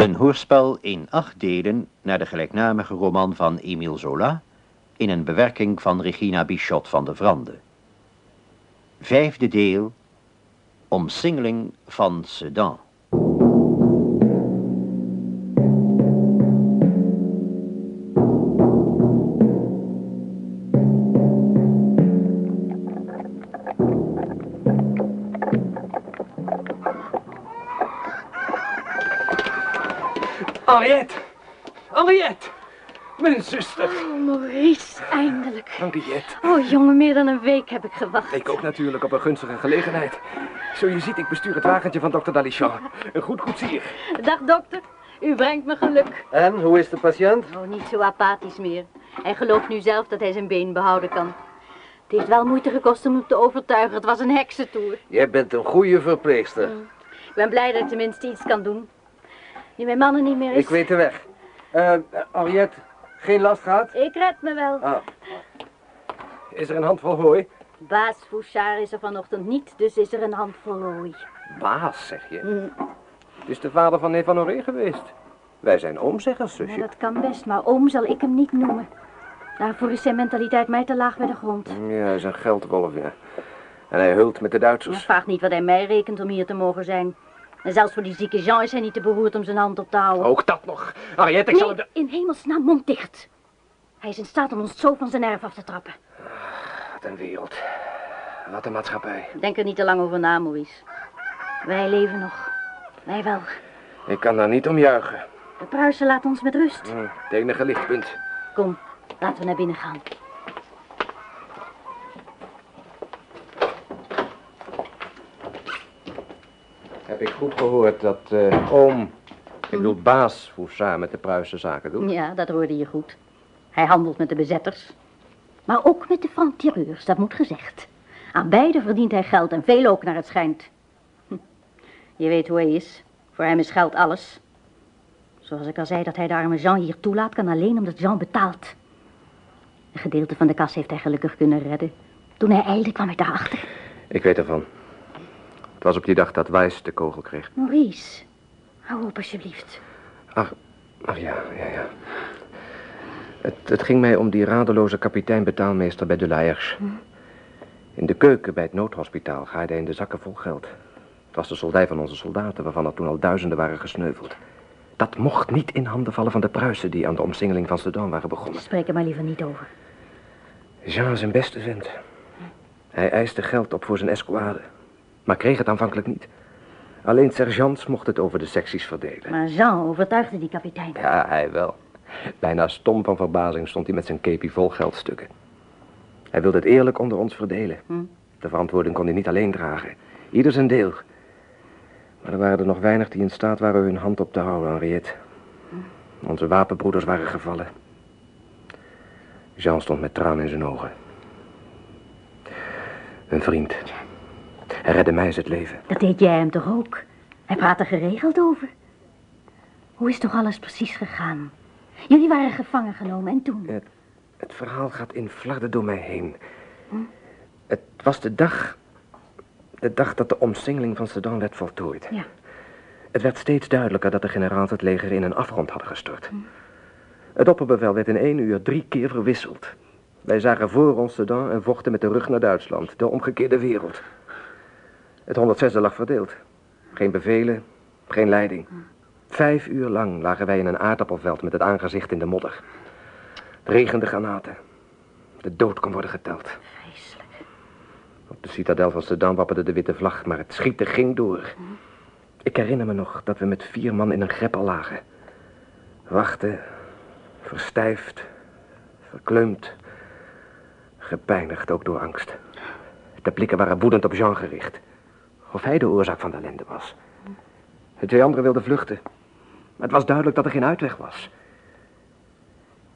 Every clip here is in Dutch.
Een hoorspel in acht delen naar de gelijknamige roman van Emile Zola in een bewerking van Regina Bichot van de Vrande. Vijfde deel, Omsingeling van Sedan. Meer dan een week heb ik gewacht. Ik ook natuurlijk op een gunstige gelegenheid. Zo je ziet, ik bestuur het wagentje van dokter Dalichan. Een goed koetsier. Dag, dokter. U brengt me geluk. En, hoe is de patiënt? Oh, niet zo apathisch meer. Hij gelooft nu zelf dat hij zijn been behouden kan. Het heeft wel moeite gekost om hem te overtuigen. Het was een heksentoer. Jij bent een goede verpleegster. Ik ben blij dat ik tenminste iets kan doen. Nu mijn mannen niet meer is. Ik weet de weg. Eh, Henriette, geen last gehad? Ik red me wel. Ah, Is er een handvol hooi? Baas Fouchard is er vanochtend niet, dus is er een handvol hooi. Baas, zeg je. Hm, Het is de vader van neef van geweest. Wij zijn oomzeggers, ja, zusje. dat kan best, maar oom zal ik hem niet noemen. Daarvoor is zijn mentaliteit mij te laag bij de grond. Ja, hij is een geldwolf, ja. En hij hult met de Duitsers. vraagt niet wat hij mij rekent om hier te mogen zijn. En zelfs voor die zieke Jean is hij niet te beroerd om zijn hand op te houden. Ook dat nog. Henriette, ik zal hem... de- in hemelsnaam mond dicht. Hij is in staat om ons zo van zijn nerf af te trappen. Wat een wereld. Wat een maatschappij. Denk er niet te lang over na, Maurice. Wij leven nog. Wij wel. Ik kan daar niet om juichen. De Pruisen laten ons met rust. Hm, Het enige lichtpunt. Kom, laten we naar binnen gaan. Heb ik goed gehoord dat eh, oom, ik bedoel baas Foussard met de Pruisen zaken doet? Ja, dat hoorde je goed. Hij handelt met de bezetters. Maar ook met de franc-tireurs, dat moet gezegd. Aan beide verdient hij geld en veel ook naar het schijnt. Hm. Je weet hoe hij is. Voor hem is geld alles. Zoals ik al zei, dat hij de arme Jean hier toelaat, kan alleen omdat Jean betaalt. Een gedeelte van de kas heeft hij gelukkig kunnen redden. Toen hij eilde, kwam hij daarachter. Ik weet ervan. Het was op die dag dat Wijs de kogel kreeg. Maurice, hou op alsjeblieft. Ach, ach ja, ja, ja. Het, het ging mij om die radeloze kapitein betaalmeester bij de Leiers. In de keuken bij het noodhospitaal gaaide hij in de zakken vol geld. Het was de soldij van onze soldaten, waarvan er toen al duizenden waren gesneuveld. Dat mocht niet in handen vallen van de Pruisen die aan de omsingeling van Sedan waren begonnen. Spreek er maar liever niet over. Jean is een beste vent. Hij eiste geld op voor zijn escouade, maar kreeg het aanvankelijk niet. Alleen sergeants mochten het over de secties verdelen. Maar Jean overtuigde die kapitein. Ja, hij wel. Bijna stom van verbazing stond hij met zijn kepi vol geldstukken. Hij wilde het eerlijk onder ons verdelen. Hm. De verantwoording kon hij niet alleen dragen. Ieder zijn deel. Maar er waren er nog weinig die in staat waren hun hand op te houden, Henriette. Onze wapenbroeders waren gevallen. Jean stond met tranen in zijn ogen. Een vriend. Hij redde mij het leven. Dat deed jij hem toch ook? Hij praat er geregeld over. Hoe is toch alles precies gegaan? Jullie waren gevangen genomen en toen? Het, het verhaal gaat in flarden door mij heen. Het was de dag... De dag dat de omsingeling van Sedan werd voltooid. Ja. Het werd steeds duidelijker dat de generaals het leger in een afgrond hadden gestort. Het opperbevel werd in één uur drie keer verwisseld. Wij zagen voor ons Sedan en vochten met de rug naar Duitsland, de omgekeerde wereld. Het 106e lag verdeeld. Geen bevelen, geen leiding. Vijf uur lang lagen wij in een aardappelveld met het aangezicht in de modder. Het regende granaten. De dood kon worden geteld. Vreselijk. Op de citadel van Sedan wapperde de witte vlag, maar het schieten ging door. Ik herinner me nog dat we met vier man in een greppel lagen. Wachten, verstijfd, verkleumd, gepijnigd ook door angst. De blikken waren woedend op Jean gericht. Of hij de oorzaak van de ellende was. De twee anderen wilden vluchten. Maar het was duidelijk dat er geen uitweg was.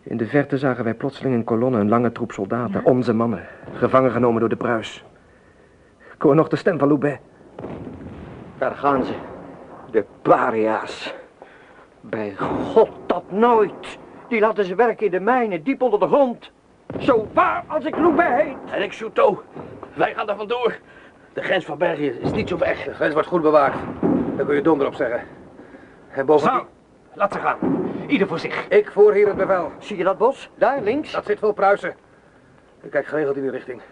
In de verte zagen wij plotseling een kolonne, een lange troep soldaten, onze mannen, gevangen genomen door de Pruis. Ik hoor nog de stem van Loubet. Daar gaan ze. De paria's. Bij God dat nooit. Die laten ze werken in de mijnen, diep onder de grond. Zo waar als ik Loubet heet. En ik Chouteau. Wij gaan daar vandoor. De grens van België is niet zo ver. De grens wordt goed bewaakt. Daar kun je donder op zeggen. En bovendien... Laat ze gaan. Ieder voor zich. Ik voer hier het bevel. Zie je dat bos? Daar, links? Dat zit vol Pruisen. Ik kijk geregeld in die richting.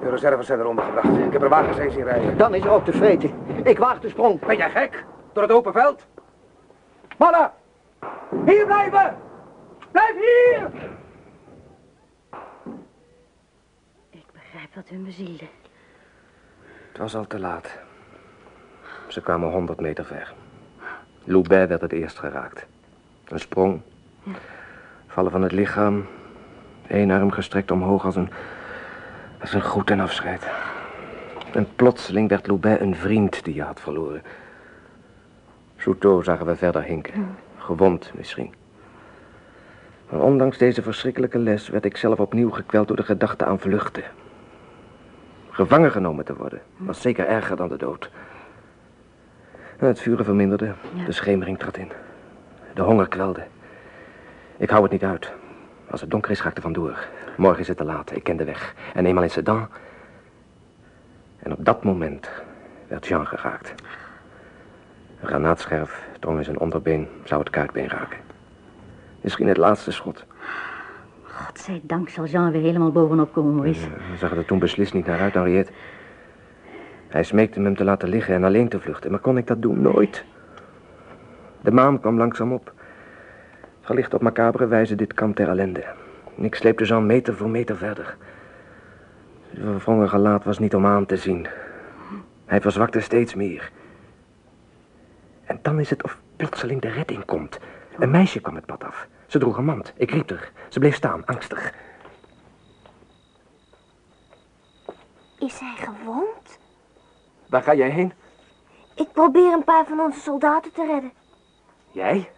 De reserves zijn er ondergebracht. Ik heb er wagens heen zien rijden. Dan is er ook te vreten. Ik waag de sprong. Ben jij gek? Door het open veld? Mannen! Hier blijven! Blijf hier! Ik begrijp wat hun bezielde. Het was al te laat. Ze kwamen honderd meter ver. Loubet werd het eerst geraakt. Een sprong. Vallen van het lichaam. Eén arm gestrekt omhoog als een... als een groet en afscheid. En plotseling werd Loubet een vriend die je had verloren. Souto zagen we verder hinken. Gewond misschien. Maar ondanks deze verschrikkelijke les werd ik zelf opnieuw gekweld door de gedachte aan vluchten. Gevangen genomen te worden was zeker erger dan de dood. Het vuren verminderde, de schemering trad in. De honger kwelde. Ik hou het niet uit. Als het donker is, ga ik er vandoor. Morgen is het te laat, ik ken de weg. En eenmaal in Sedan... En op dat moment werd Jean geraakt. Een granaatscherf drong in zijn onderbeen, zou het kuitbeen raken. Misschien het laatste schot. Godzijdank zal Jean weer helemaal bovenop komen, Maurice. We zagen er toen beslist niet naar uit, Henriette. Hij smeekte me hem te laten liggen en alleen te vluchten. Maar kon ik dat doen? Nooit. De maan kwam langzaam op. Verlicht op macabere wijze dit kamp ter ellende. En ik sleepte Jean meter voor meter verder. Zijn verwrongen gelaat was niet om aan te zien. Hij verzwakte steeds meer. En dan is het of plotseling de redding komt. Een meisje kwam het pad af. Ze droeg een mand. Ik riep er. Ze bleef staan, angstig. Is hij gewond? Waar ga jij heen? Ik probeer een paar van onze soldaten te redden. Jij?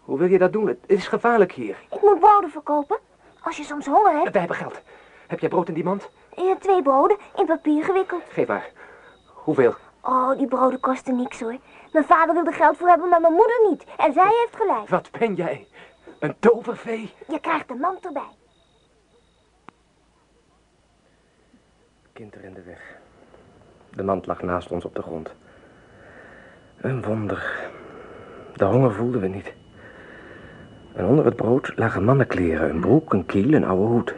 Hoe wil je dat doen? Het is gevaarlijk hier. Ik moet broden verkopen. Als je soms honger hebt, Wij hebben geld. Heb jij brood in die mand? eh, twee broden in papier gewikkeld. Geef maar. Hoeveel? Oh, die broden kosten niks hoor. Mijn vader wil er geld voor hebben, maar mijn moeder niet. En zij heeft gelijk. Wat ben jij? Een tovervee? Je krijgt een mand erbij. Kind rende weg. De mand lag naast ons op de grond. Een wonder. De honger voelden we niet. En onder het brood lagen mannenkleren, een broek, een kiel, een oude hoed.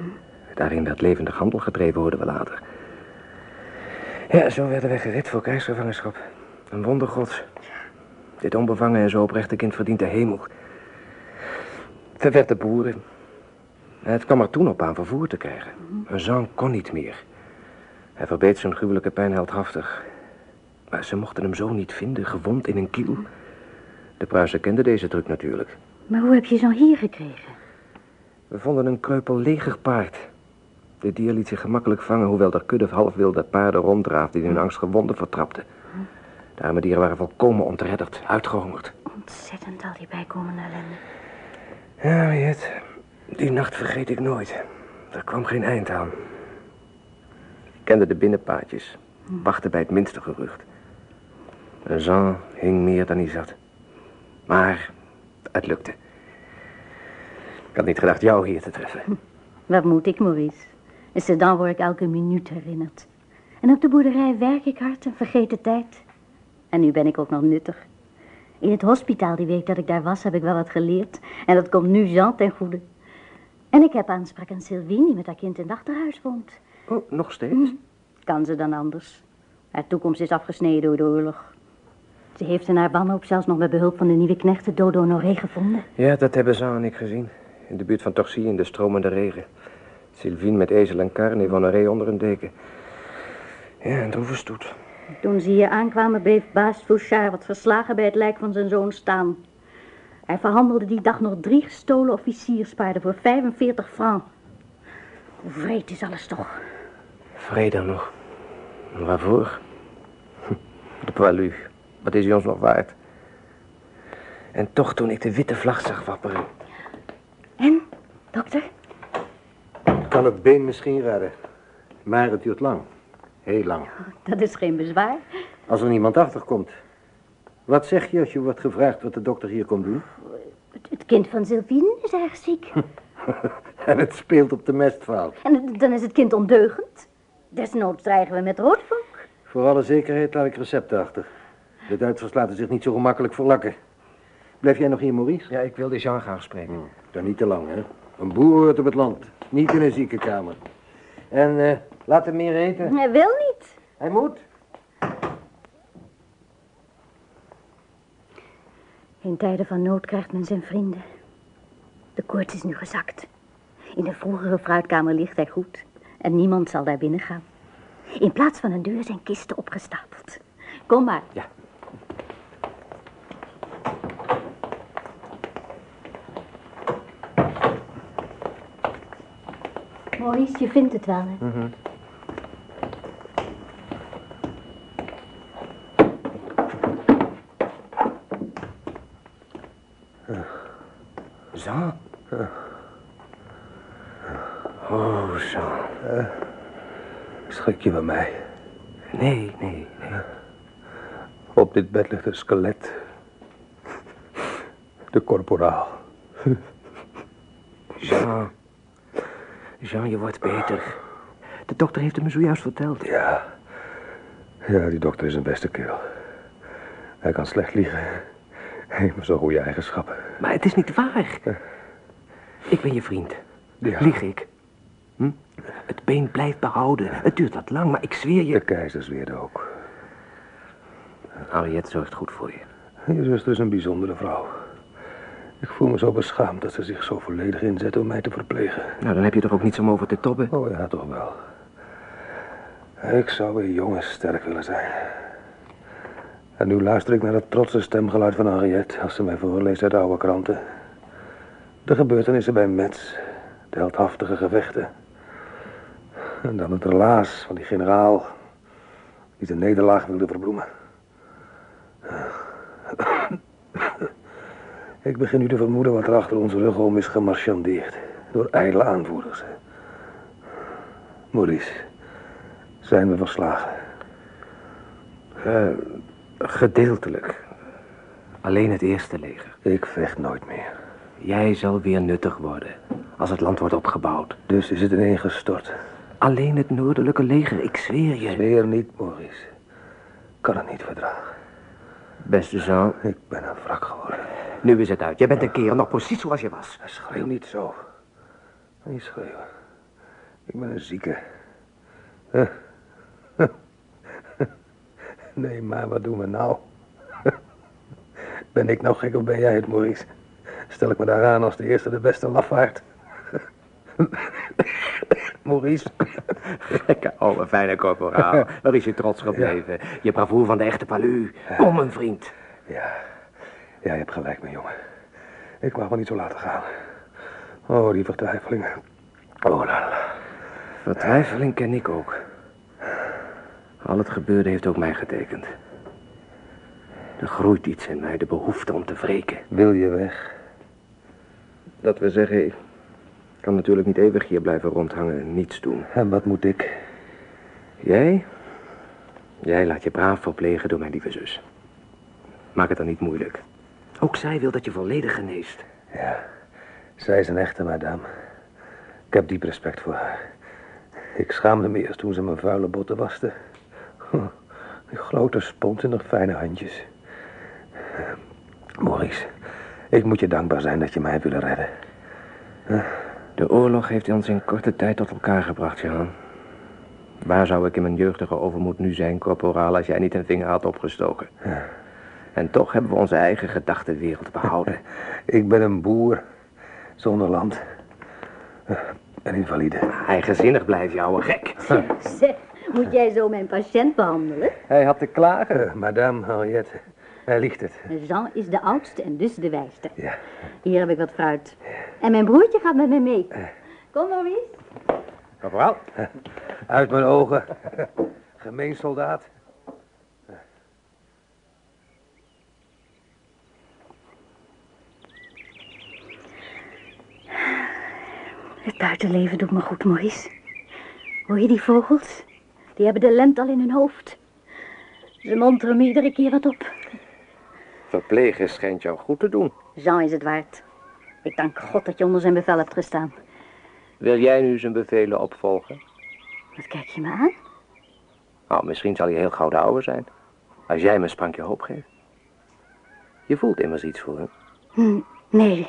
Daarin werd levendig handel gedreven, hoorden we later. Ja, zo werden wij gered voor krijgsgevangenschap. Een wonder gods. Dit onbevangen en zo oprechte kind verdient de hemel. Verwed de boeren. En Het kwam er toen op aan vervoer te krijgen. Een Jean kon niet meer. Hij verbeet zijn gruwelijke pijn heldhaftig. Maar ze mochten hem zo niet vinden, gewond in een kiel. De Pruisen kenden deze truc natuurlijk. Maar hoe heb je Jean hier gekregen? We vonden een kreupel legerpaard. De dier liet zich gemakkelijk vangen, hoewel er kudde halfwilde paarden ronddraafden die hun angst gewonden vertrapten. De arme dieren waren volkomen ontredderd, uitgehongerd. Ontzettend al die bijkomende ellende. Ja, die nacht vergeet ik nooit. Er kwam geen eind aan. Kende de binnenpaadjes, wachtte bij het minste gerucht. Jean hing meer dan hij zat. Maar het lukte. Ik had niet gedacht jou hier te treffen. Wat moet ik, Maurice? In Sedan word ik elke minuut herinnerd. En op de boerderij werk ik hard en vergeet de tijd. En nu ben ik ook nog nuttig. In het hospitaal die week dat ik daar was, heb ik wel wat geleerd. En dat komt nu Jean ten goede. En ik heb aanspraak aan Sylvie, die met haar kind in het achterhuis woont. Oh, nog steeds? Kan ze dan anders? Haar toekomst is afgesneden door de oorlog. Ze heeft in haar wanhoop zelfs nog met behulp van de nieuwe knechten Dodo Honoré gevonden. Ja, dat hebben Jean en ik gezien. In de buurt van Torcy in de stromende regen. Sylvine met ezel en kar en Yvonne onder een deken. Ja, een droeve stoet. Toen ze hier aankwamen, bleef baas Fouchard wat verslagen bij het lijk van zijn zoon staan. Hij verhandelde die dag nog drie gestolen officierspaarden voor 45 francs. Hoe vreed is alles toch? Vrede nog. Waarvoor? De poilu. Wat is hij ons nog waard? En toch, toen ik de witte vlag zag wapperen... En, dokter? Kan het been misschien redden. Maar het duurt lang. Heel lang. Dat is geen bezwaar. Als er niemand achterkomt. Wat zeg je als je wordt gevraagd wat de dokter hier komt doen? Het, kind van Sylvine is erg ziek. En het speelt op de mestvaalt. En dan is het kind ondeugend. Desnoods dreigen we met roodvonk. Voor alle zekerheid laat ik recepten achter. De Duitsers laten zich niet zo gemakkelijk verlakken. Blijf jij nog hier, Maurice? Ja, ik wilde Jean graag spreken. Dan niet te lang, hè? Een boer hoort op het land. Niet in een ziekenkamer. En eh, laat hem meer eten. Hij wil niet. Hij moet. In tijden van nood krijgt men zijn vrienden. De koorts is nu gezakt. In de vroegere fruitkamer ligt hij goed. En niemand zal daar binnen gaan. In plaats van een deur zijn kisten opgestapeld. Kom maar. Ja. Maurice, je vindt het wel, hè? Jean? Jean. Schrik je van mij? Nee, nee, nee. Op dit bed ligt een skelet. De corporaal. Jean. Jean, je wordt beter. De dokter heeft het me zojuist verteld. Ja. Ja, die dokter is een beste kerel. Hij kan slecht liegen. Hij heeft maar zo'n goede eigenschappen. Maar het is niet waar. Ik ben je vriend. Ja. Lieg ik? Hm? Het been blijft behouden. Het duurt wat lang, maar ik zweer De je... keizer zweerde ook. Henriette zorgt goed voor je. Je zuster is een bijzondere vrouw. Ik voel me zo beschaamd dat ze zich zo volledig inzet om mij te verplegen. Nou, dan heb je toch ook niets om over te tobben? Oh ja, toch wel. Ik zou weer jong en sterk willen zijn. En nu luister ik naar het trotse stemgeluid van Henriette als ze mij voorleest uit oude kranten. De gebeurtenissen bij Metz, de heldhaftige gevechten. En dan het relaas van die generaal die de nederlaag wilde verbloemen. Ik begin nu te vermoeden wat er achter onze rug om is gemarchandeerd. Door ijdele aanvoerders. Maurice, zijn we verslagen? Eh, gedeeltelijk. Alleen het eerste leger. Ik vecht nooit meer. Jij zal weer nuttig worden. Als het land wordt opgebouwd. Dus is het ineengestort. Alleen het noordelijke leger, ik zweer je. Weer niet, Maurice. Kan het niet verdragen. Beste Jean, Ik ben een wrak geworden. nu is het uit. Jij bent een kerel, nog precies zoals je was. Schreeuw niet zo. Niet schreeuwen. Ik ben een zieke. Nee, maar wat doen we nou? Ben ik nou gek of ben jij het, Maurice? Stel ik me daar aan als de eerste de beste lafaard? Maurice? Gekke oude fijne corporaal. Waar is je trots gebleven? Je bravoer van de echte palu. Kom, mijn vriend. Ja, ja, je hebt gelijk, mijn jongen. Ik mag me niet zo laten gaan. Oh, die vertwijfelingen. Oh, la la. Vertwijfeling ken ik ook. Al het gebeurde heeft ook mij getekend. Er groeit iets in mij, de behoefte om te wreken. Wil je weg? Dat we zeggen, kan natuurlijk niet eeuwig hier blijven rondhangen en niets doen. En wat moet ik? Jij? Jij laat je braaf verplegen door mijn lieve zus. Maak het dan niet moeilijk. Ook zij wil dat je volledig geneest. Ja, zij is een echte madame. Ik heb diep respect voor haar. Ik schaamde me eerst toen ze mijn vuile botten waste. Die grote spons en nog fijne handjes. Maurice, ik moet je dankbaar zijn dat je mij hebt willen redden. De oorlog heeft ons in korte tijd tot elkaar gebracht, Jean. Waar zou ik in mijn jeugdige overmoed nu zijn, corporaal, als jij niet een vinger had opgestoken? En toch hebben we onze eigen gedachtenwereld behouden. Ik ben een boer, zonder land. Een invalide. Eigenzinnig blijf je, ouwe gek. Zeg, moet jij zo mijn patiënt behandelen? Hij had te klagen. Madame Henriette, hij liegt het. Jean is de oudste en dus de wijste. Ja. Hier heb ik wat fruit. En mijn broertje gaat met me mee. Kom, Maurice. Corporaal. Uit mijn ogen. Gemeen soldaat. Het buitenleven doet me goed, Maurice. Hoor je die vogels? Die hebben de lente al in hun hoofd. Ze monteren me iedere keer wat op. Verplegen schijnt jou goed te doen. Jean is het waard. Ik dank God dat je onder zijn bevel hebt gestaan. Wil jij nu zijn bevelen opvolgen? Wat kijk je me aan? Nou, misschien zal hij heel gauw de oude zijn. Als jij me een sprankje hoop geeft. Je voelt immers iets voor hem. Hm, Nee,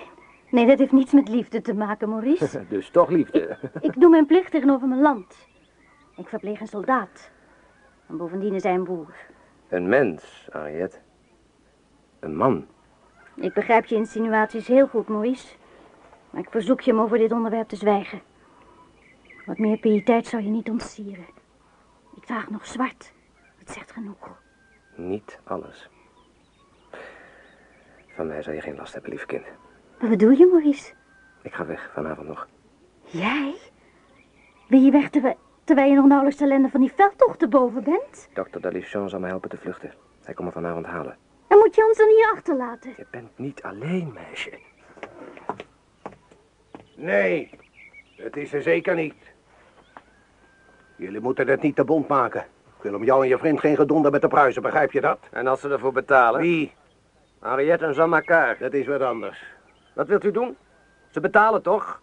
nee, dat heeft niets met liefde te maken, Maurice. Dus toch liefde. Ik doe mijn plicht tegenover mijn land. Ik verpleeg een soldaat. En bovendien is hij een boer. Een mens, Henriette. Een man. Ik begrijp je insinuaties heel goed, Maurice. Maar ik verzoek je om over dit onderwerp te zwijgen. Wat meer piëteit zou je niet ontsieren. Ik draag nog zwart. Het zegt genoeg. Niet alles. Van mij zal je geen last hebben, lieve kind. Wat bedoel je, Maurice? Ik ga weg vanavond nog. Jij? Ben je weg terwijl, terwijl je nog nauwelijks de ellende van die veldtochten boven bent? Dokter Dalichon zal me helpen te vluchten. Hij komt me vanavond halen. En moet je ons dan hier achterlaten? Je bent niet alleen, meisje. Nee, het is er zeker niet. Jullie moeten het niet te bond maken. Ik wil om jou en je vriend geen gedonder met de pruisen, begrijp je dat? En als ze ervoor betalen? Wie? Henriette en Jean Macquart. Dat is wat anders. Wat wilt u doen? Ze betalen toch?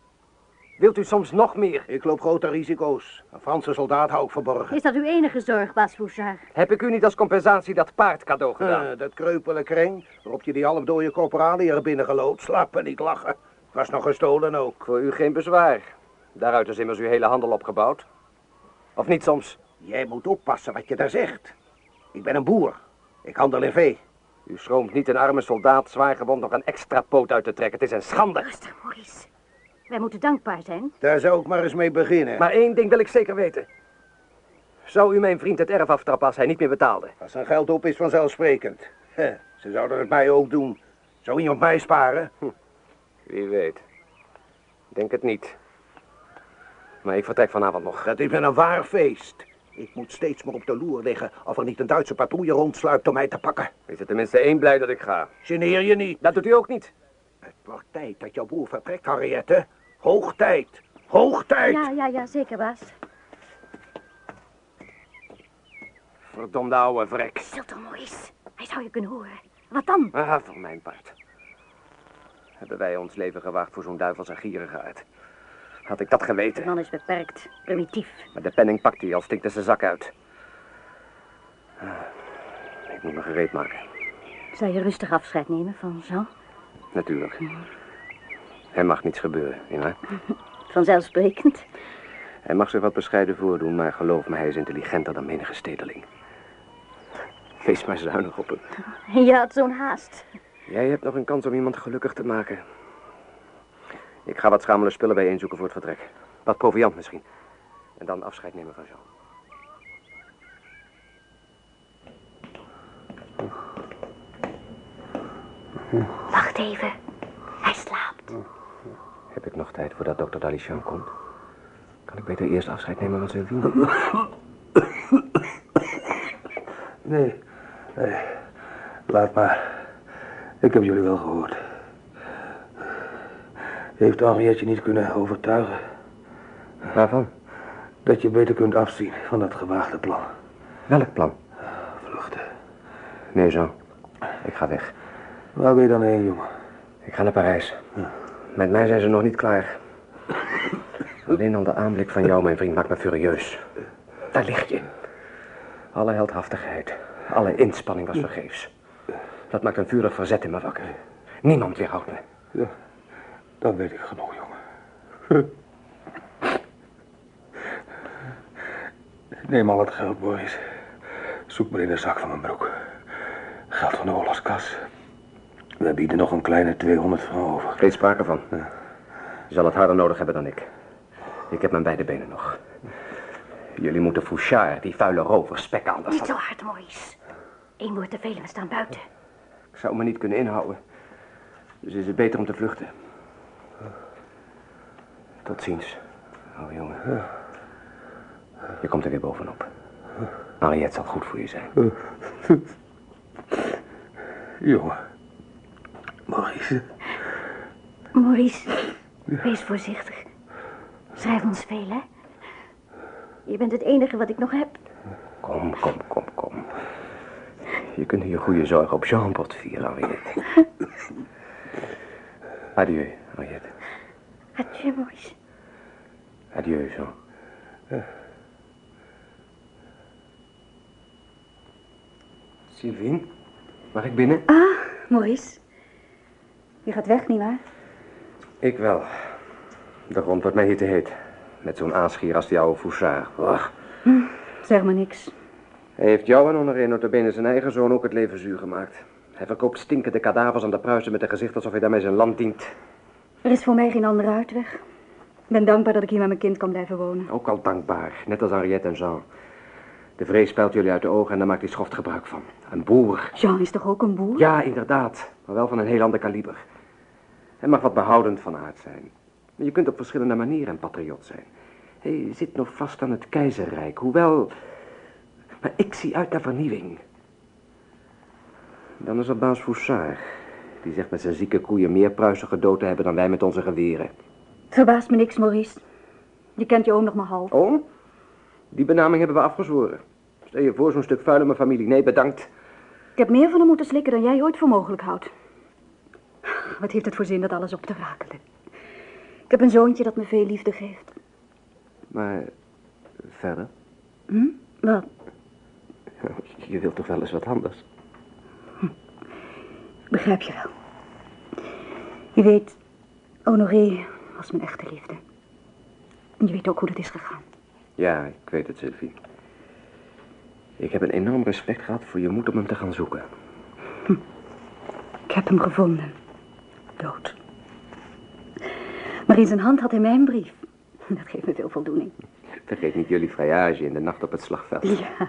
Wilt u soms nog meer? Ik loop grote risico's. Een Franse soldaat hou ik verborgen. Is dat uw enige zorg, baas Fouchard? Heb ik u niet als compensatie dat paard cadeau gedaan? Eh, dat kreupele kring, waarop je die halfdooie corporaal hier hebt binnengelood. Slapen, niet lachen. Was nog gestolen ook. Voor u geen bezwaar. Daaruit is immers uw hele handel opgebouwd. Of niet soms? Jij moet oppassen wat je daar zegt. Ik ben een boer. Ik handel in vee. U schroomt niet een arme soldaat zwaargewond nog een extra poot uit te trekken. Het is een schande. Rustig, Maurice. Wij moeten dankbaar zijn. Daar zou ik maar eens mee beginnen. Maar één ding wil ik zeker weten. Zou u mijn vriend het erf aftrappen als hij niet meer betaalde? Als zijn geld op is vanzelfsprekend. Ze zouden het mij ook doen. Zou iemand mij sparen? Wie weet. Denk het niet. Maar ik vertrek vanavond nog. Dat is een waar feest. Ik moet steeds maar op de loer liggen of er niet een Duitse patrouille rondsluipt om mij te pakken. Is er tenminste één blij dat ik ga. Geneer je niet. Dat doet u ook niet. Het wordt tijd dat jouw broer vertrekt, Henriette. Hoog tijd. Hoog tijd. Ja, ja, ja, zeker, baas. Verdomde ouwe vrek. Stil toch, Maurice. Hij zou je kunnen horen. Wat dan? Ah, voor mijn part. Hebben wij ons leven gewaagd voor zo'n duivels en gierigaard. Had ik dat De geweten. man is beperkt, primitief. Maar de penning pakt hij al stikte zijn zak uit. Ah, Ik moet me gereed maken. Zou je rustig afscheid nemen van Jean? Natuurlijk. Er mag niets gebeuren, nietwaar? Vanzelfsprekend. Hij mag zich wat bescheiden voordoen, maar geloof me, hij is intelligenter dan menige stedeling. Wees maar zuinig op hem. Je had zo'n haast. Jij hebt nog een kans om iemand gelukkig te maken. Ik ga wat schamele spullen bijeenzoeken voor het vertrek. Wat proviant misschien. En dan afscheid nemen van Jean. Wacht even. Hij slaapt. Heb ik nog tijd voordat dokter Dalichan komt? Kan ik beter eerst afscheid nemen van Sylvie? Nee, nee. Laat maar. Ik heb jullie wel gehoord. Heeft Henriette je niet kunnen overtuigen Waarvan? dat je beter kunt afzien van dat gewaagde plan? Welk plan? Vluchten. Nee, Jean. Ik ga weg. Waar ben je dan heen, jongen? Ik ga naar Parijs. Met mij zijn ze nog niet klaar. Alleen al de aanblik van jou, mijn vriend, maakt me furieus. Daar lig je. Alle heldhaftigheid, alle inspanning was vergeefs. Dat maakt een vurig verzet in me wakker. Niemand weerhoudt me. Ja, dan weet ik genoeg, jongen. Neem al het geld, Boris. Zoek maar in de zak van mijn broek. Geld van de oorlogskas. We bieden nog een kleine 200 francs over. Geen sprake van. Je zal het harder nodig hebben dan ik. Ik heb mijn beide benen nog. Jullie moeten Fouchard, die vuile rover, spek aan de Niet zo hard, Maurice. Eén woord te veel en we staan buiten. Ik zou me niet kunnen inhouden. Dus is het beter om te vluchten. Tot ziens, oude jongen. Je komt er weer bovenop. Mariette zal goed voor je zijn. Jongen. Maurice. Maurice, wees voorzichtig. Schrijf ons veel, hè? Je bent het enige wat ik nog heb. Kom, kom, kom, kom. Je kunt hier goede zorg op Jean vieren, Henriette. Adieu, Henriette. Adieu, Maurice. Adieu, Jean. Sylvine, mag ik binnen? Ah, Maurice. Je gaat weg, nietwaar? Ik wel. De grond wordt mij hier te heet. Met zo'n aanschier als die oude Fouchard. Ach. Zeg maar niks. Hij heeft jou en Honoré notabene zijn eigen zoon ook het leven zuur gemaakt. Hij verkoopt stinkende kadavers aan de Pruisen met een gezicht alsof hij daarmee zijn land dient. Er is voor mij geen andere uitweg. Ik ben dankbaar dat ik hier met mijn kind kan blijven wonen. Ook al dankbaar, net als Henriette en Jean. De vrees spelt jullie uit de ogen en daar maakt hij schoft gebruik van. Een boer. Jean is toch ook een boer? Ja, inderdaad. Maar wel van een heel ander kaliber. Hij mag wat behoudend van aard zijn. Je kunt op verschillende manieren een patriot zijn. Hij zit nog vast aan het keizerrijk, hoewel... Maar ik zie uit naar vernieuwing. Dan is er baas Foussard. Die zegt met zijn zieke koeien meer Pruisen gedood te hebben dan wij met onze geweren. Verbaast me niks, Maurice. Je kent je oom nog maar half. Oom? Die benaming hebben we afgezworen. Stel je voor zo'n stuk vuil in mijn familie. Nee, bedankt. Ik heb meer van hem moeten slikken dan jij ooit voor mogelijk houdt. Wat heeft het voor zin dat alles op te rakelen? Ik heb een zoontje dat me veel liefde geeft. Maar verder? Hm? Wat? Je wilt toch wel eens wat anders? Begrijp je wel. Je weet, Honoré was mijn echte liefde. En je weet ook hoe dat is gegaan. Ja, ik weet het, Sylvie. Ik heb een enorm respect gehad voor je moed om hem te gaan zoeken. Ik heb hem gevonden. Dood. Maar in zijn hand had hij mijn brief. Dat geeft me veel voldoening. Vergeet niet jullie vrijage in de nacht op het slagveld. Ja,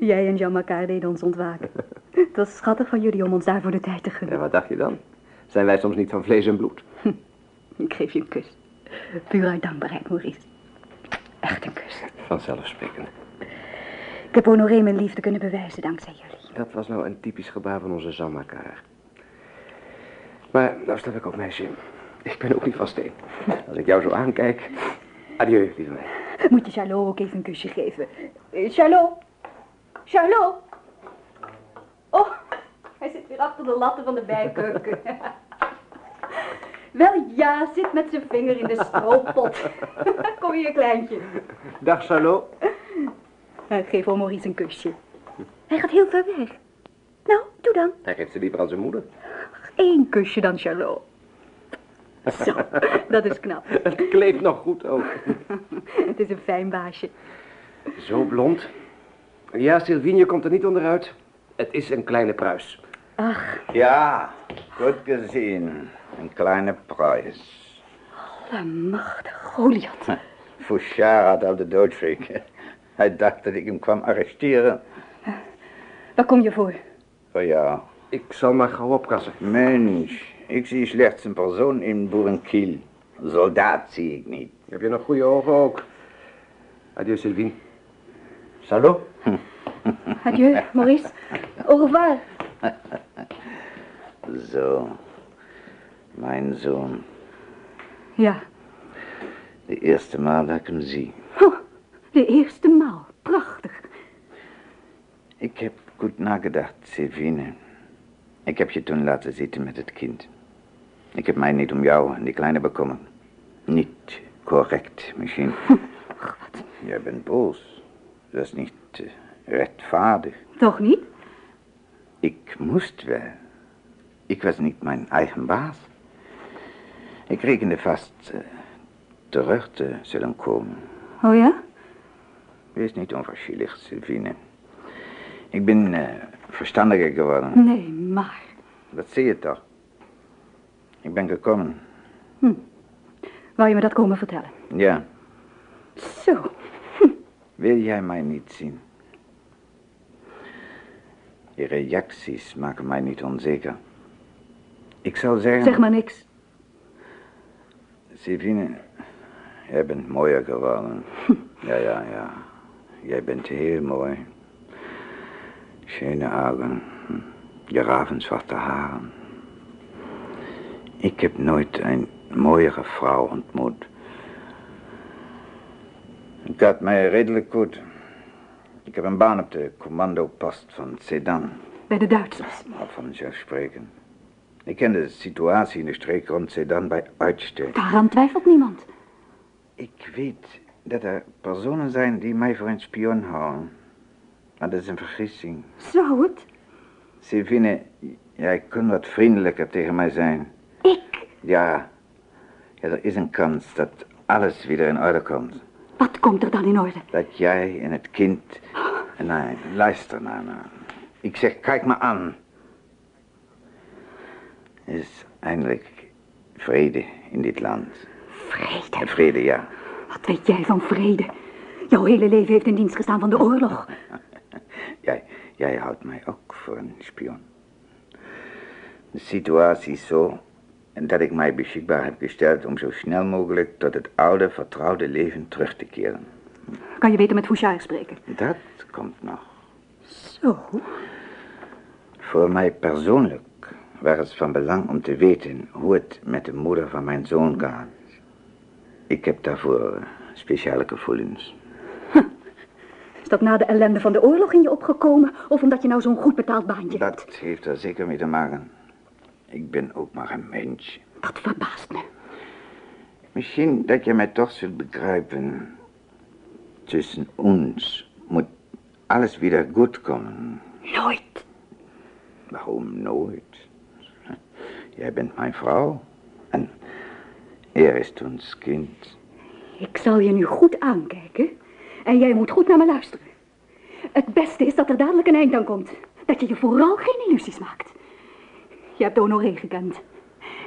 jij en Jean Macquart deden ons ontwaken. Het was schattig van jullie om ons daar voor de tijd te gunnen. Ja, wat dacht je dan? Zijn wij soms niet van vlees en bloed? Ik geef je een kus. Puur uit dankbaarheid, Maurice. Echt een kus. Vanzelfsprekend. Ik heb Honoré mijn liefde kunnen bewijzen dankzij jullie. Dat was nou een typisch gebaar van onze Jean Macquart. Maar nou stel ik ook, meisje. Ik ben ook niet van steen. Als ik jou zo aankijk... Adieu, lieve meid. Moet je Charlot ook even een kusje geven? Eh, Charlot? Charlot? Oh, hij zit weer achter de latten van de bijkeuken. Wel ja, zit met zijn vinger in de stroopot. Kom hier, kleintje. Dag, Charlot. Eh, Geef oom Maurice een kusje. Hij gaat heel ver weg. Nou, doe dan. Hij geeft ze liever aan zijn moeder. Eén kusje dan, Charlot. Zo, dat is knap. Het kleeft nog goed ook. Het is een fijn baasje. Zo blond. Ja, Sylvine, komt er niet onderuit. Het is een kleine pruis. Ach, Ja, goed gezien. Een kleine prijs. allemachtig, Goliath. Fouchard had al de doodschrik. Hij dacht dat ik hem kwam arresteren. Waar kom je voor? Voor jou. Ik zal maar gauw opkassen. Mens, ik zie slechts een persoon in boerenkiel. Een soldaat zie ik niet. Heb je nog goede ogen ook? Adieu, Sylvine. Salut. Adieu, Maurice. Au revoir. Zo. Mijn zoon. Ja, De eerste maal dat ik hem zie. oh, de eerste maal. Prachtig. Ik heb goed nagedacht, Sylvine. Ik heb je toen laten zitten met het kind. Ik heb mij niet om jou en die kleine bekommerd. Niet correct, misschien. Jij bent boos. Dat is niet eh, rechtvaardig. Toch niet? Ik moest wel. Ik was niet mijn eigen baas. Ik rekende vast eh, terug te zullen komen. Oh ja? Wees niet onverschillig, Sylvine. Ik ben eh, verstandiger geworden. Nee, maar. Dat zie je toch. Ik ben gekomen. Wou je me dat komen vertellen? Ja, Zo. wil jij mij niet zien? Je reacties maken mij niet onzeker. Ik zou zeggen... Zeg maar niks. Sylvine, jij bent mooier geworden. Ja, ja, ja. Jij bent heel mooi. Schöne ogen. Je ravenzwarte haren. Ik heb nooit een mooiere vrouw ontmoet. Het gaat mij redelijk goed. Ik heb een baan op de commandopost van Sedan. Bij de Duitsers. Maar vanzelfsprekend. Ik ken de situatie in de streek rond Sedan bij uitstek. Daaraan twijfelt niemand. Ik weet dat er personen zijn die mij voor een spion houden. Maar dat is een vergissing. Zou het? Sylvine, jij kunt wat vriendelijker tegen mij zijn. Ik? Ja. ja, er is een kans dat alles weer in orde komt. Wat komt er dan in orde? Dat jij en het kind... Nee, luister naar me. Ik zeg, kijk me aan. Er is eindelijk vrede in dit land. Vrede? Vrede, ja. Wat weet jij van vrede? Jouw hele leven heeft in dienst gestaan van de oorlog. Jij, houdt mij ook voor een spion. De situatie is zo dat ik mij beschikbaar heb gesteld om zo snel mogelijk tot het oude, vertrouwde leven terug te keren. Kan je beter met Fouchard spreken? Dat komt nog. Zo? Voor mij persoonlijk was het van belang om te weten hoe het met de moeder van mijn zoon gaat. Ik heb daarvoor speciale gevoelens. Is dat na de ellende van de oorlog in je opgekomen? Of omdat je nou zo'n goed betaald baantje hebt? Dat heeft er zeker mee te maken. Ik ben ook maar een mens. Dat verbaast me. Misschien dat je mij toch zult begrijpen. Tussen ons moet alles weer goed komen. Nooit. Waarom nooit? Jij bent mijn vrouw. En er is ons kind. Ik zal je nu goed aankijken. En jij moet goed naar me luisteren. Het beste is dat er dadelijk een eind aan komt. Dat je je vooral geen illusies maakt. Je hebt Honoré gekend.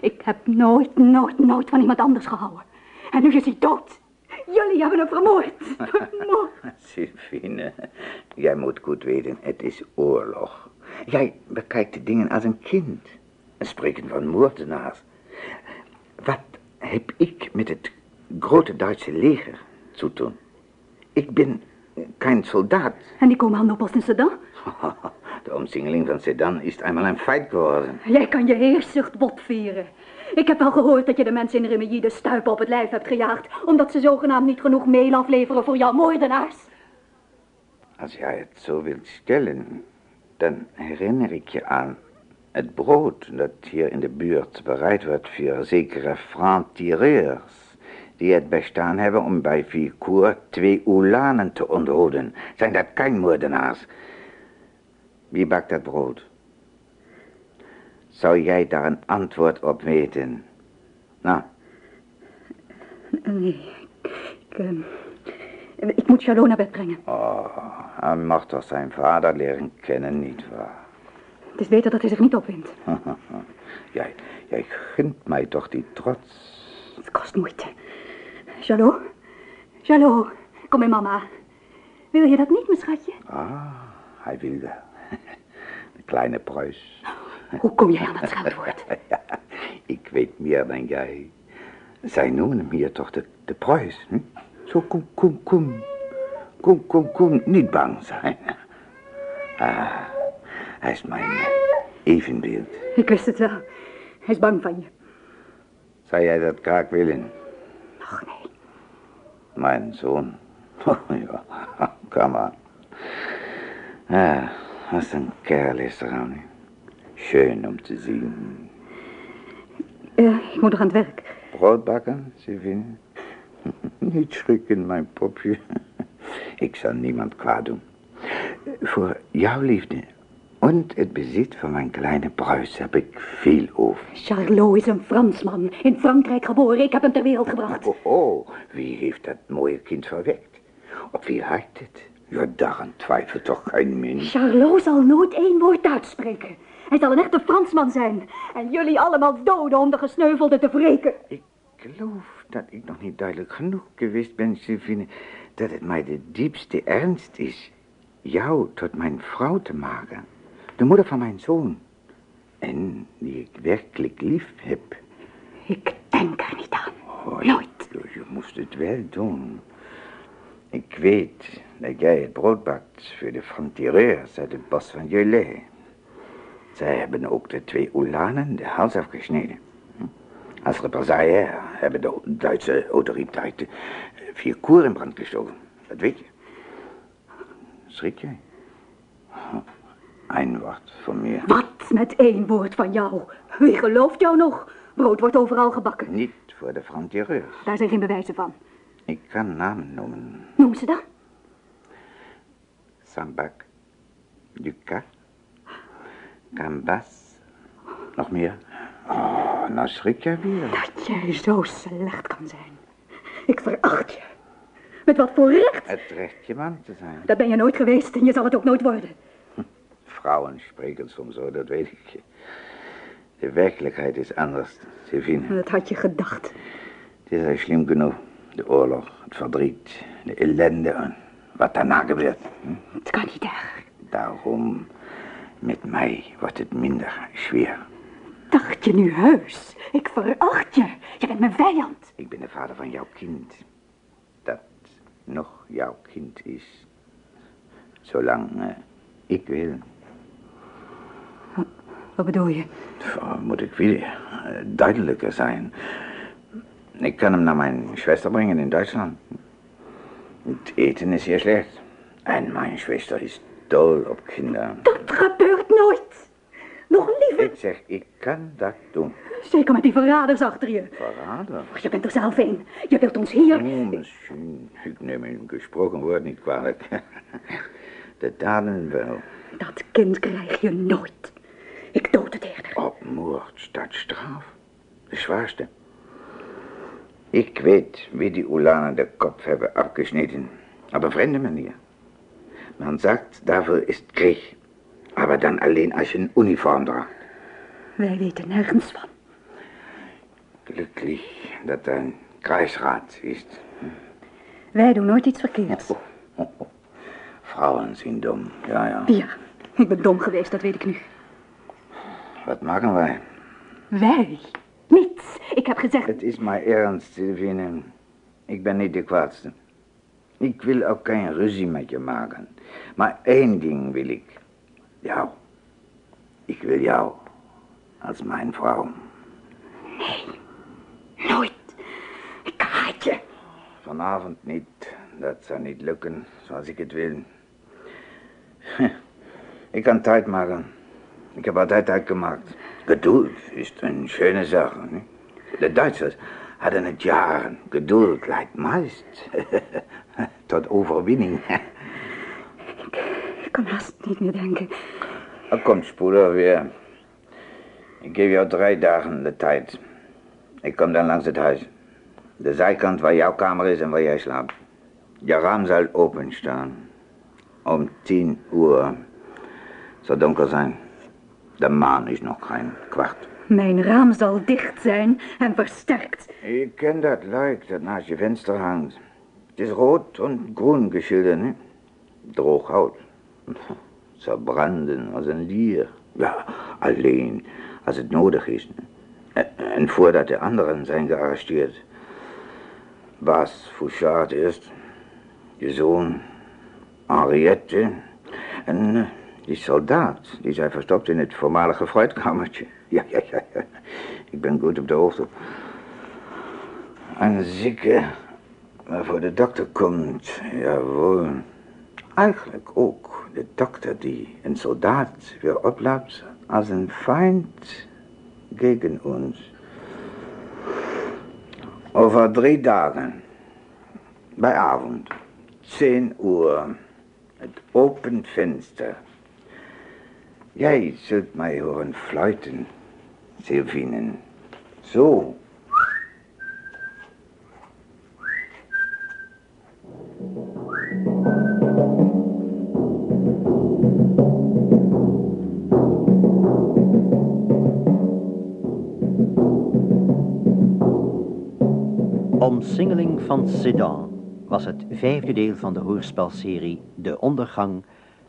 Ik heb nooit, nooit, nooit van iemand anders gehouden. En nu is hij dood. Jullie hebben hem vermoord. Vermoord. Sylvine, jij moet goed weten, het is oorlog. Jij bekijkt de dingen als een kind. En spreken van moordenaars. Wat heb ik met het grote Duitse leger te doen? Ik ben geen soldaat. En die komen handen op in Sedan? De omsingeling van Sedan is eenmaal een feit geworden. Jij kan je heerszucht botvieren. Ik heb wel gehoord dat je de mensen in Remilly de stuipen op het lijf hebt gejaagd... omdat ze zogenaamd niet genoeg meel afleveren voor jouw moordenaars. Als jij het zo wilt stellen, dan herinner ik je aan het brood dat hier in de buurt bereid wordt voor zekere franc-tireurs die het bestaan hebben om bij Vicourt twee ulanen te onthouden. Zijn dat geen moordenaars? Wie bakt dat brood? Zou jij daar een antwoord op weten? Nou, Nee, ik, eh, ik moet Charlot naar bed brengen. oh, hij mag toch zijn vader leren kennen, nietwaar? Het is beter dat hij zich niet opwindt. jij, jij gunt mij toch die trots? Het kost moeite. Charlot? Charlot, kom bij mama. Wil je dat niet, mijn schatje? Ah, hij wilde. De kleine Pruis. Hoe kom jij aan dat scheldwoord? Ja, ik weet meer dan jij. Zij noemen hem hier toch de, de Pruis. Hm? Zo kom, kom, kom. Kom, kom, kom. Niet bang zijn. Ah, hij is mijn evenbeeld. Ik wist het wel. Hij is bang van je. Zou jij dat graag willen? Ach, nee. Mijn zoon. Oh, ja, kom maar. Ah, wat een kerel is er aan. Schön om te zien. Eh, ik moet nog aan het werk. Brood bakken, Sylvine? Niet schrikken, mijn popje. Ik zal niemand kwaad doen. Voor jouw liefde en het bezit van mijn kleine Pruis heb ik veel over. Charlot is een Fransman. In Frankrijk geboren. Ik heb hem ter wereld gebracht. Oh, oh, wie heeft dat mooie kind verwekt? Op wie lijkt het? Ja, daaraan twijfelt toch geen mens. Charlot zal nooit één woord uitspreken. Hij zal een echte Fransman zijn. En jullie allemaal doden om de gesneuvelde te wreken. Ik geloof dat ik nog niet duidelijk genoeg geweest ben, Sylvine, dat het mij de diepste ernst is jou tot mijn vrouw te maken. De moeder van mijn zoon. En die ik werkelijk lief heb. Ik denk er niet aan. Oh, Nooit. Je, je moest het wel doen. Ik weet dat jij het brood bakt voor de frontières uit het bos van Jolet. Zij hebben ook de twee Ulanen de hals afgesneden. Hm? Als represaille hebben de Duitse autoriteiten vier koer in brand gestoken. Dat weet je. Schrik jij? Een woord van meer. Wat met één woord van jou? Wie gelooft jou nog? Brood wordt overal gebakken. Niet voor de frontières. Daar zijn geen bewijzen van. Ik kan namen noemen. Noem ze dan. Sambak, Ducat, Cambas, nog meer. Oh, nou schrik jij weer. Dat jij zo slecht kan zijn. Ik veracht je. Met wat voor recht? Het recht je man te zijn. Dat ben je nooit geweest en je zal het ook nooit worden. Vrouwen spreken soms zo, dat weet ik. De werkelijkheid is anders, Sylvine. Dat had je gedacht. Het is al slim genoeg. De oorlog, het verdriet, de ellende en wat daarna gebeurt. Hm? Het kan niet erger. Daarom, met mij wordt het minder zwaar. Dacht je nu heus? Ik veracht je. Je bent mijn vijand. Ik ben de vader van jouw kind. Dat nog jouw kind is. Zolang eh, ik wil. Wat bedoel je? Oh, moet ik weer eh, duidelijker zijn. Ik kan hem naar mijn zuster brengen in Duitsland. Het eten is hier slecht. En mijn zuster is dol op kinderen. Dat gebeurt nooit. Nog liever. Ik zeg, ik kan dat doen. Zeker met die verraders achter je. Verraden? Je bent er zelf een. Je wilt ons hier... Oh, misschien. Ik neem een gesproken woord niet kwalijk. De daden wel. Dat kind krijg je nooit. Ik dood het eerder. Op moord staat straf. De zwaarste. Ik weet wie die Ulanen de kop hebben afgesneden. Op een vreemde manier. Man sagt, daarvoor is krieg. Maar dan alleen als je een uniform draagt. Wij weten nergens van. Gelukkig dat er een kruisraad is. Wij doen nooit iets verkeerds. Vrouwen zijn dom, ja, ja. Ja, ik ben dom geweest, dat weet ik nu. Wat maken wij? Wij? Niets. Ik heb gezegd... Het is maar ernst, Sylvine. Ik ben niet de kwaadste. Ik wil ook geen ruzie met je maken. Maar één ding wil ik. Jou. Ik wil jou. Als mijn vrouw. Nee. Nooit. Ik haat je. Vanavond niet. Dat zou niet lukken zoals ik het wil. Ik kan tijd maken. Ik heb altijd tijd gemaakt. Geduld is een schöne Sache. Ne? De Duitsers hadden het jaren. Geduld leidt meist tot overwinning. Ik kan haast niet meer denken. Er komt spoedig weer. Ik geef jou drie dagen de tijd. Ik kom dan langs het huis. De zijkant waar jouw kamer is en waar jij slaapt. Je raam zal openstaan. Om tien uur. Het zal donker zijn. De maan is nog geen kwart. Mijn raam zal dicht zijn en versterkt. Ik ken dat luik dat naast je venster hangt. Het is rood en groen geschilderd, hè? Droog hout. Zal branden als een lier. Ja, alleen als het nodig is. En, voordat de anderen zijn gearresteerd. Bas Fouchard eerst. Je zoon Henriette. En eh, die soldaat, die zijn verstopt in het voormalige fruitkamertje. Ja, ja, ja, ja. Ik ben goed op de hoogte. Een zieke waarvoor de dokter komt, jawohl. Eigenlijk ook de dokter die een soldaat weer oplaapt als een feind tegen ons. Over drie dagen, bij avond, 10 uur, het open venster. Jij zult mij horen fluiten, Sylvinen. Zo. Omsingeling van Sedan was het vijfde deel van de hoorspelserie De Ondergang,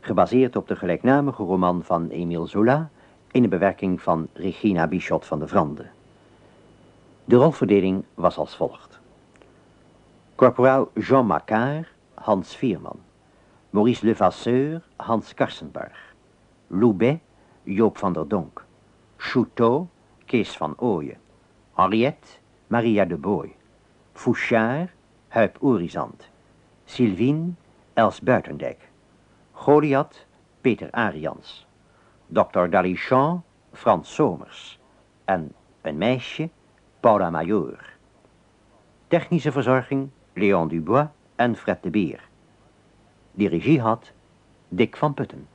gebaseerd op de gelijknamige roman van Émile Zola in de bewerking van Regina Bichot van de Vrande. De rolverdeling was als volgt. Corporaal Jean Macquart, Hans Vierman. Maurice Levasseur, Hans Karsenbarg. Loubet, Joop van der Donk. Chouteau, Kees van Ooyen. Henriette, Maria de Boy. Fouchard, Huip Orizant. Sylvine, Els Buitendijk. Goliath, Peter Arians. Dr. Dalichamp, Frans Somers. En een meisje, Paula Major. Technische verzorging, Leon Dubois en Fred de Beer. Die regie had Dick van Putten.